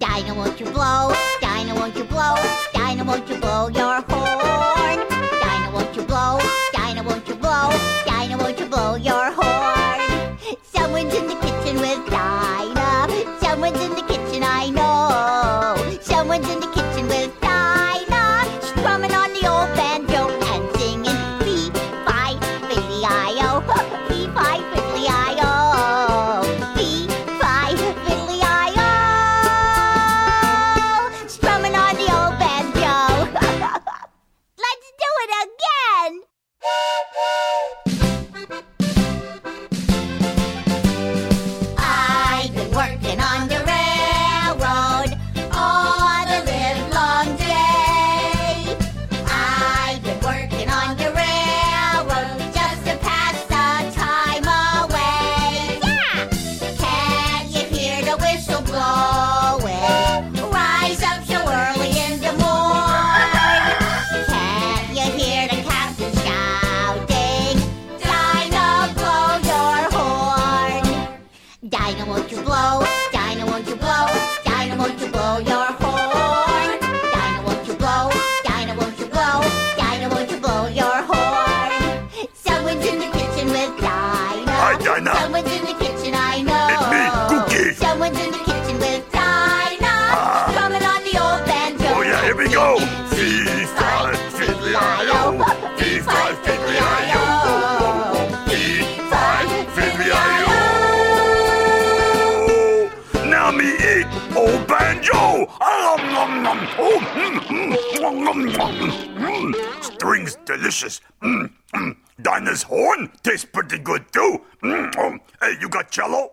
Dinah, won't you blow? Dinah, won't you blow? Dinah, won't you blow your horn? Dinah, won't you blow? Dinah, won't you blow? Dinah, won't you blow your horn? Dinah, won't you blow? Dinah, won't you blow? Dinah, won't you blow your horn? Someone's in the kitchen with Dinah. Hi, Dinah. Someone's in the kitchen, I know. It's me, Cookie. Someone's in the kitchen with Dinah. Ah. Drumming on the old banjo. Oh, yeah, here we go. Singing Fee, fi, fiddly, I-o. Fee, eat banjo. Oh, mm, mm, nom. Mm, String's delicious. Dinah's horn tastes pretty good too. Oh. Hey, you got cello?